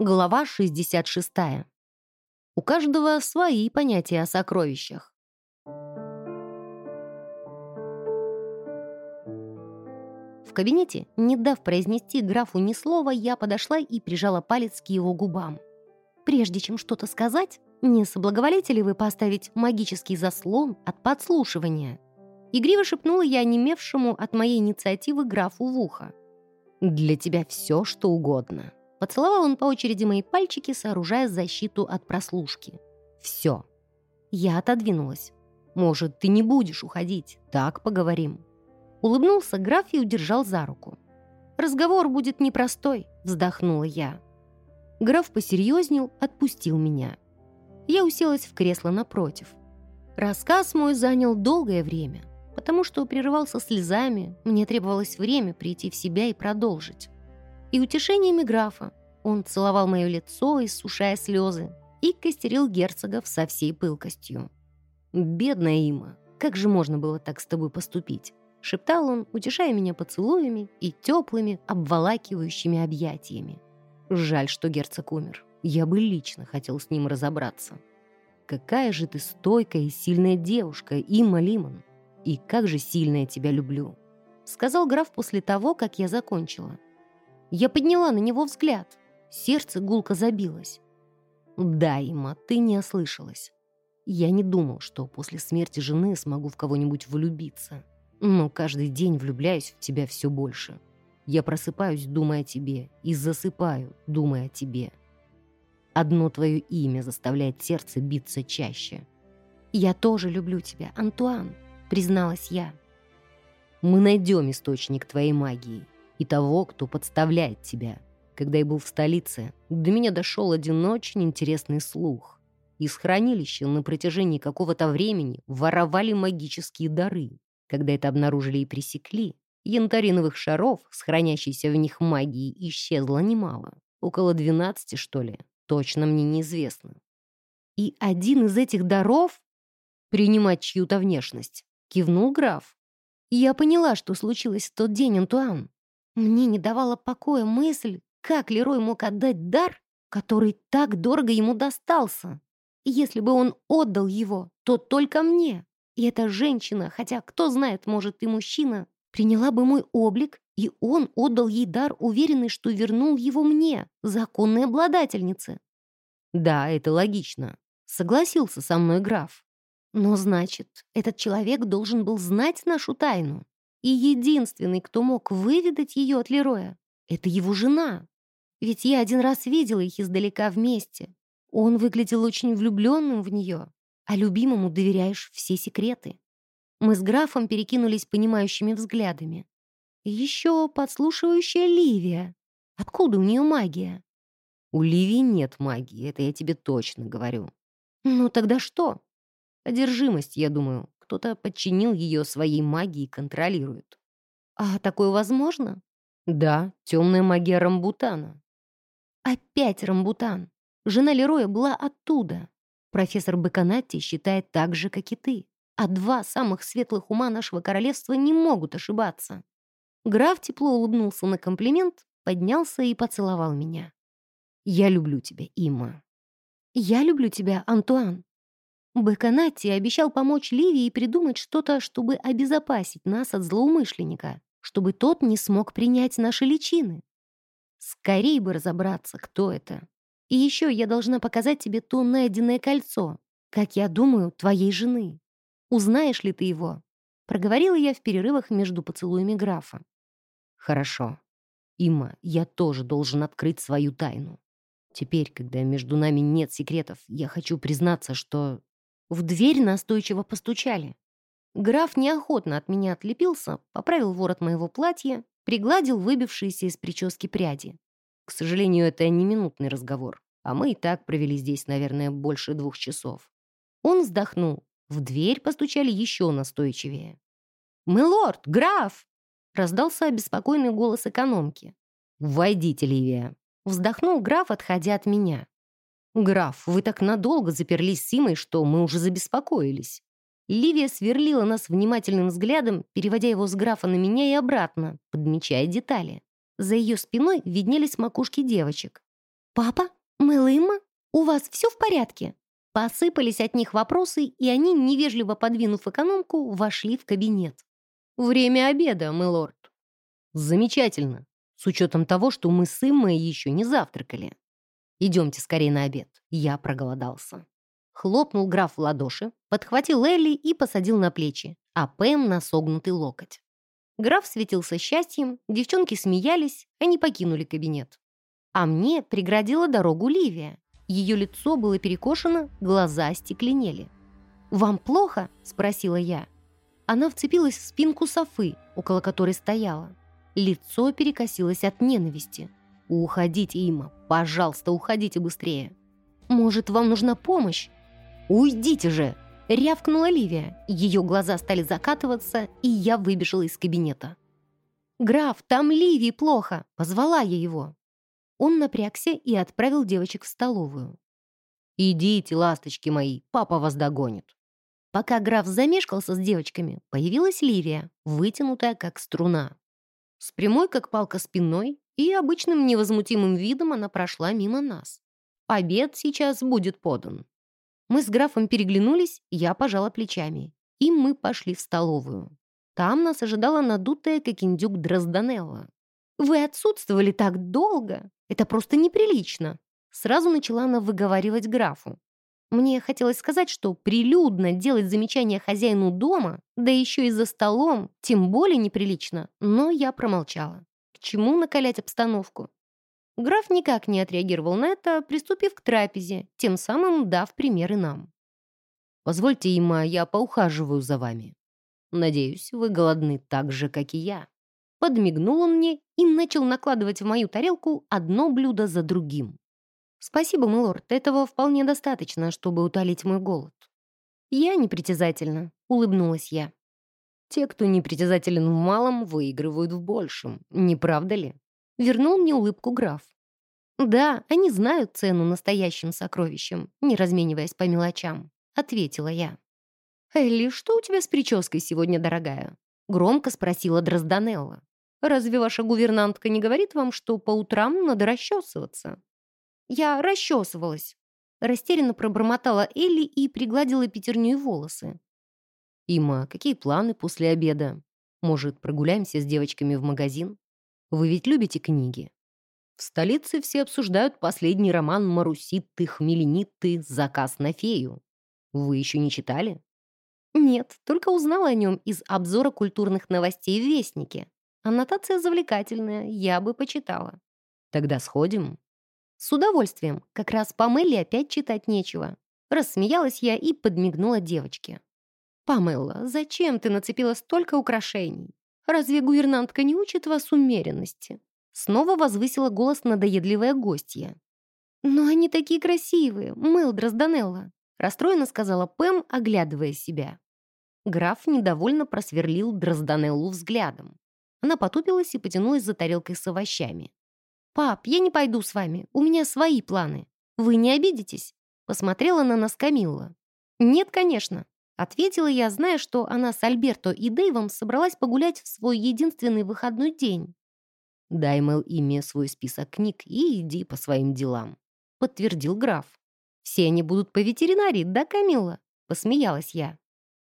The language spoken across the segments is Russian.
Глава 66. У каждого свои понятия о сокровищах. В кабинете, не дав произнести графу ни слова, я подошла и прижала палец к его губам. Прежде чем что-то сказать, не соблаговолите ли вы поставить магический заслон от подслушивания? Игриво шепнула я немевшему от моей инициативы графу в ухо. «Для тебя все, что угодно», Поцеловал он по очереди мои пальчики, сооружая защиту от прослушки. «Все». Я отодвинулась. «Может, ты не будешь уходить? Так поговорим». Улыбнулся граф и удержал за руку. «Разговор будет непростой», — вздохнула я. Граф посерьезнел, отпустил меня. Я уселась в кресло напротив. Рассказ мой занял долгое время, потому что прерывался слезами, мне требовалось время прийти в себя и продолжить и утешениями графа. Он целовал мое лицо, иссушая слезы, и костерил герцогов со всей пылкостью. «Бедная Има, как же можно было так с тобой поступить?» — шептал он, утешая меня поцелуями и теплыми, обволакивающими объятиями. «Жаль, что герцог умер. Я бы лично хотел с ним разобраться. Какая же ты стойкая и сильная девушка, Има Лимон. И как же сильно я тебя люблю!» — сказал граф после того, как я закончила. Я подняла на него взгляд. Сердце гулко забилось. «Да, Има, ты не ослышалась. Я не думал, что после смерти жены смогу в кого-нибудь влюбиться. Но каждый день влюбляюсь в тебя все больше. Я просыпаюсь, думая о тебе, и засыпаю, думая о тебе. Одно твое имя заставляет сердце биться чаще. «Я тоже люблю тебя, Антуан», — призналась я. «Мы найдем источник твоей магии», и того, кто подставляет тебя. Когда я был в столице, до меня дошел один очень интересный слух. Из хранилища на протяжении какого-то времени воровали магические дары. Когда это обнаружили и пресекли, янтариновых шаров с хранящейся в них магией исчезло немало. Около 12, что ли, точно мне неизвестно. И один из этих даров — принимать чью-то внешность, кивнул граф. Я поняла, что случилось в тот день, Антуан. Мне не давала покоя мысль, как Лерой мог отдать дар, который так дорого ему достался. если бы он отдал его, то только мне. И эта женщина, хотя кто знает, может и мужчина, приняла бы мой облик, и он отдал ей дар, уверенный, что вернул его мне, законной обладательнице. Да, это логично. Согласился со мной граф. Но значит, этот человек должен был знать нашу тайну. И единственный, кто мог выведать ее от Лероя, это его жена. Ведь я один раз видела их издалека вместе. Он выглядел очень влюбленным в нее, а любимому доверяешь все секреты. Мы с графом перекинулись понимающими взглядами. И еще подслушивающая Ливия. Откуда у нее магия? У Ливии нет магии, это я тебе точно говорю. Ну тогда что? Одержимость, я думаю. Кто-то подчинил ее своей магии и контролирует. А такое возможно? Да, темная магия Рамбутана. Опять Рамбутан. Жена Лероя была оттуда. Профессор Беканатти считает так же, как и ты. А два самых светлых ума нашего королевства не могут ошибаться. Граф тепло улыбнулся на комплимент, поднялся и поцеловал меня. «Я люблю тебя, Има». «Я люблю тебя, Антуан», Беканатти обещал помочь Ливии придумать что-то, чтобы обезопасить нас от злоумышленника, чтобы тот не смог принять наши личины. Скорей бы разобраться, кто это. И еще я должна показать тебе то найденное кольцо, как я думаю, твоей жены. Узнаешь ли ты его?» Проговорила я в перерывах между поцелуями графа. «Хорошо. Има, я тоже должен открыть свою тайну. Теперь, когда между нами нет секретов, я хочу признаться, что в дверь настойчиво постучали. Граф неохотно от меня отлепился, поправил ворот моего платья, пригладил выбившиеся из прически пряди. К сожалению, это не минутный разговор, а мы и так провели здесь, наверное, больше двух часов. Он вздохнул. В дверь постучали еще настойчивее. «Милорд, граф!» — раздался обеспокоенный голос экономки. «Войдите, Ливия!» — вздохнул граф, отходя от меня. «Граф, вы так надолго заперлись с Симой, что мы уже забеспокоились». Ливия сверлила нас внимательным взглядом, переводя его с графа на меня и обратно, подмечая детали. За ее спиной виднелись макушки девочек. «Папа? Мэл У вас все в порядке?» Посыпались от них вопросы, и они, невежливо подвинув экономку, вошли в кабинет. «Время обеда, милорд». «Замечательно, с учетом того, что мы с Иммой еще не завтракали. Идемте скорее на обед, я проголодался». Хлопнул граф в ладоши, подхватил Элли и посадил на плечи, а Пэм на согнутый локоть. Граф светился счастьем, девчонки смеялись, они покинули кабинет. А мне преградила дорогу Ливия. Ее лицо было перекошено, глаза остекленели. «Вам плохо?» — спросила я. Она вцепилась в спинку Софы, около которой стояла. Лицо перекосилось от ненависти. «Уходите, Има, пожалуйста, уходите быстрее!» «Может, вам нужна помощь?» «Уйдите же!» — рявкнула Ливия. Ее глаза стали закатываться, и я выбежала из кабинета. «Граф, там Ливии плохо!» — позвала я его. Он напрягся и отправил девочек в столовую. «Идите, ласточки мои, папа вас догонит». Пока граф замешкался с девочками, появилась Ливия, вытянутая как струна. С прямой, как палка спиной, и обычным невозмутимым видом она прошла мимо нас. Обед сейчас будет подан. Мы с графом переглянулись, я пожала плечами. И мы пошли в столовую. Там нас ожидала надутая, как индюк Дрозданелла. «Вы отсутствовали так долго! Это просто неприлично!» Сразу начала она выговаривать графу. Мне хотелось сказать, что прилюдно делать замечания хозяину дома, да еще и за столом, тем более неприлично, но я промолчала. Чему накалять обстановку? Граф никак не отреагировал на это, приступив к трапезе, тем самым дав примеры нам. «Позвольте, Има, я поухаживаю за вами. Надеюсь, вы голодны так же, как и я». Подмигнул он мне и начал накладывать в мою тарелку одно блюдо за другим. «Спасибо, милорд, этого вполне достаточно, чтобы утолить мой голод». «Я непритязательна», — улыбнулась я. «Те, кто непритязателен в малом, выигрывают в большем, не правда ли?» Вернул мне улыбку граф. «Да, они знают цену настоящим сокровищам, не размениваясь по мелочам», — ответила я. «Элли, что у тебя с прической сегодня, дорогая?» — громко спросила Дрозданелла. «Разве ваша гувернантка не говорит вам, что по утрам надо расчесываться?» «Я расчесывалась», — растерянно пробормотала Элли и пригладила пятерню и волосы. «Има, какие планы после обеда? Может, прогуляемся с девочками в магазин?» Вы ведь любите книги? В столице все обсуждают последний роман Маруситты Хмеленитты «Заказ на фею». Вы еще не читали? Нет, только узнала о нем из обзора культурных новостей в Вестнике. Аннотация завлекательная, я бы почитала. Тогда сходим? С удовольствием, как раз по Мелли опять читать нечего. Рассмеялась я и подмигнула девочке. «Памелла, зачем ты нацепила столько украшений? Разве гувернантка не учит вас умеренности?» Снова возвысила голос надоедливая гостья. «Но они такие красивые, Мэл Дрозданелла», расстроенно сказала Пэм, оглядывая себя. Граф недовольно просверлил Дрозданеллу взглядом. Она потупилась и потянулась за тарелкой с овощами. «Пап, я не пойду с вами, у меня свои планы. Вы не обидитесь?» Посмотрела на нас Камилла. «Нет, конечно. Ответила я, зная, что она с Альберто и Дэйвом собралась погулять в свой единственный выходной день. «Дай, Мэл, ими свой список книг и иди по своим делам», — подтвердил граф. «Все они будут по ветеринарии, да, Камилла?» — посмеялась я.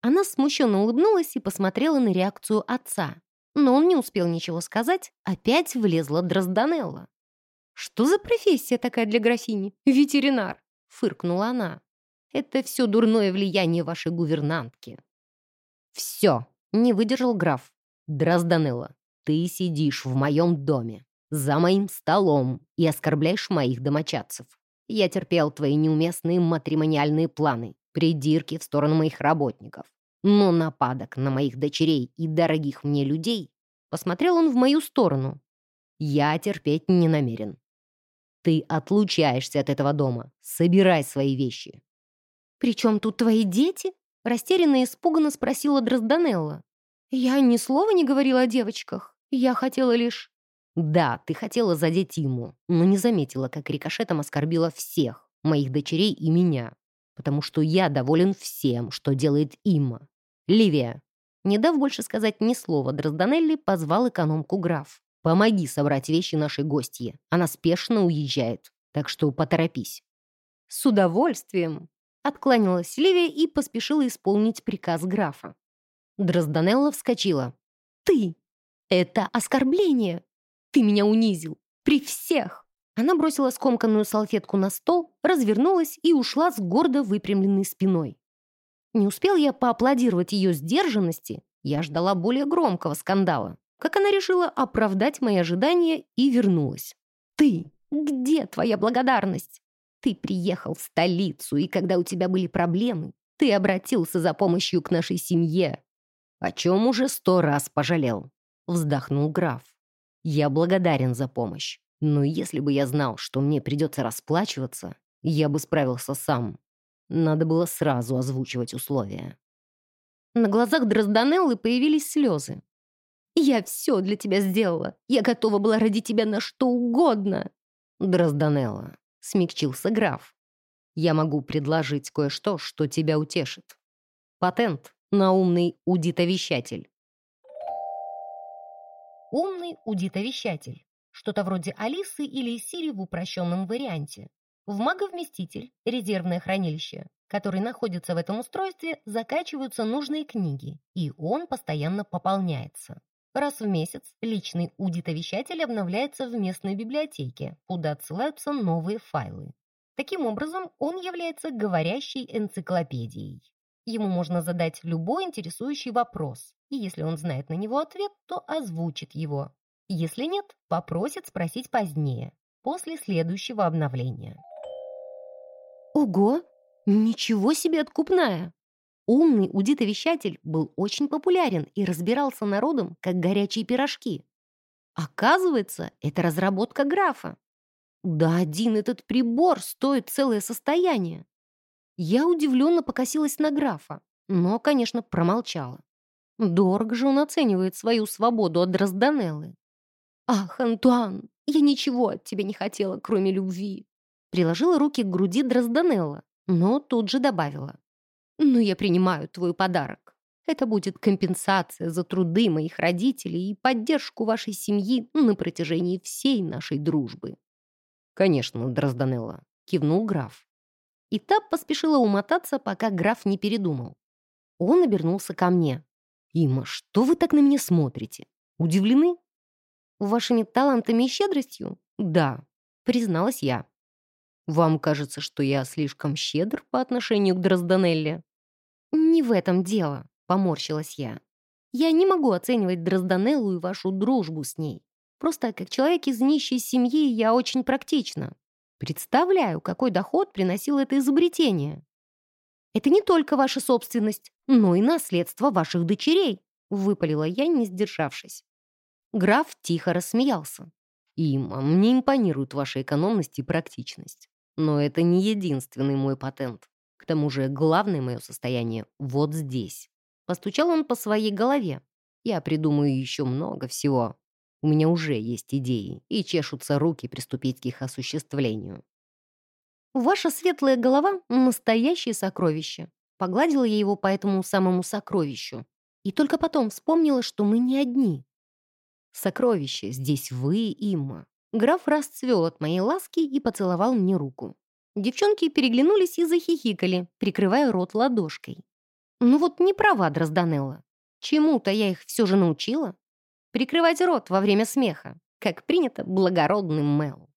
Она смущенно улыбнулась и посмотрела на реакцию отца. Но он не успел ничего сказать, опять влезла Дрозданелла. «Что за профессия такая для графини? Ветеринар!» — фыркнула она. Это все дурное влияние вашей гувернантки». «Все!» — не выдержал граф. «Дрозданелла, ты сидишь в моем доме, за моим столом и оскорбляешь моих домочадцев. Я терпел твои неуместные матримониальные планы, придирки в сторону моих работников. Но нападок на моих дочерей и дорогих мне людей посмотрел он в мою сторону. Я терпеть не намерен. Ты отлучаешься от этого дома. Собирай свои вещи. «При чем тут твои дети?» Растерянно и испуганно спросила Дрозданелла. «Я ни слова не говорила о девочках. Я хотела лишь...» «Да, ты хотела задеть ему, но не заметила, как рикошетом оскорбила всех, моих дочерей и меня, потому что я доволен всем, что делает Имма. Ливия!» Не дав больше сказать ни слова, Дрозданелли позвал экономку граф. «Помоги собрать вещи нашей гостьи. Она спешно уезжает. Так что поторопись». «С удовольствием!» — откланялась Ливия и поспешила исполнить приказ графа. Дрозданелла вскочила. «Ты! Это оскорбление! Ты меня унизил! При всех!» Она бросила скомканную салфетку на стол, развернулась и ушла с гордо выпрямленной спиной. Не успел я поаплодировать ее сдержанности, я ждала более громкого скандала, как она решила оправдать мои ожидания и вернулась. «Ты! Где твоя благодарность? Ты приехал в столицу, и когда у тебя были проблемы, ты обратился за помощью к нашей семье». «О чем уже сто раз пожалел», — вздохнул граф. «Я благодарен за помощь, но если бы я знал, что мне придется расплачиваться, я бы справился сам. Надо было сразу озвучивать условия». На глазах Дрозданеллы появились слезы. «Я все для тебя сделала. Я готова была ради тебя на что угодно». «Дрозданелла», — смягчился граф. «Я могу предложить кое-что, что тебя утешит. Патент на умный удитовещатель». Умный удитовещатель. Что-то вроде Алисы или Сири в упрощенном варианте. В маговместитель, резервное хранилище, который находится в этом устройстве, закачиваются нужные книги, и он постоянно пополняется. Раз в месяц личный удитовещатель обновляется в местной библиотеке, куда отсылаются новые файлы. Таким образом, он является говорящей энциклопедией. Ему можно задать любой интересующий вопрос, и если он знает на него ответ, то озвучит его. Если нет, попросит спросить позднее, после следующего обновления. Ого! Ничего себе откупная! Умный удитовещатель был очень популярен и разбирался народом, как горячие пирожки. Оказывается, это разработка графа. Да один этот прибор стоит целое состояние. Я удивленно покосилась на графа, но, конечно, промолчала. Дорого же он оценивает свою свободу от Дрозданеллы. «Ах, Антуан, я ничего от тебя не хотела, кроме любви!» Приложила руки к груди Дрозданелла, но тут же добавила. «Но я принимаю твой подарок. Это будет компенсация за труды моих родителей и поддержку вашей семьи на протяжении всей нашей дружбы». «Конечно, Дрозданелла», — кивнул граф. И та поспешила умотаться, пока граф не передумал. Он обернулся ко мне. «Има, что вы так на меня смотрите? Удивлены?» «Вашими талантами и щедростью?» «Да», — призналась я. Вам кажется, что я слишком щедр по отношению к Дрозданелле?» «Не в этом дело», — поморщилась я. «Я не могу оценивать Дрозданеллу и вашу дружбу с ней. Просто как человек из нищей семьи я очень практична. Представляю, какой доход приносило это изобретение. Это не только ваша собственность, но и наследство ваших дочерей», — выпалила я, не сдержавшись. Граф тихо рассмеялся. «Има, мне импонирует ваша экономность и практичность. Но это не единственный мой патент. К тому же главное мое состояние вот здесь. Постучал он по своей голове. Я придумаю еще много всего. У меня уже есть идеи, и чешутся руки приступить к их осуществлению. «Ваша светлая голова — настоящее сокровище», Погладила я его по этому самому сокровищу. И только потом вспомнила, что мы не одни. «Сокровище, здесь вы, Имма. Граф расцвел от моей ласки и поцеловал мне руку. Девчонки переглянулись и захихикали, прикрывая рот ладошкой. Ну вот не права Дрозданелла. Чему-то я их все же научила. Прикрывать рот во время смеха, как принято благородным Мел.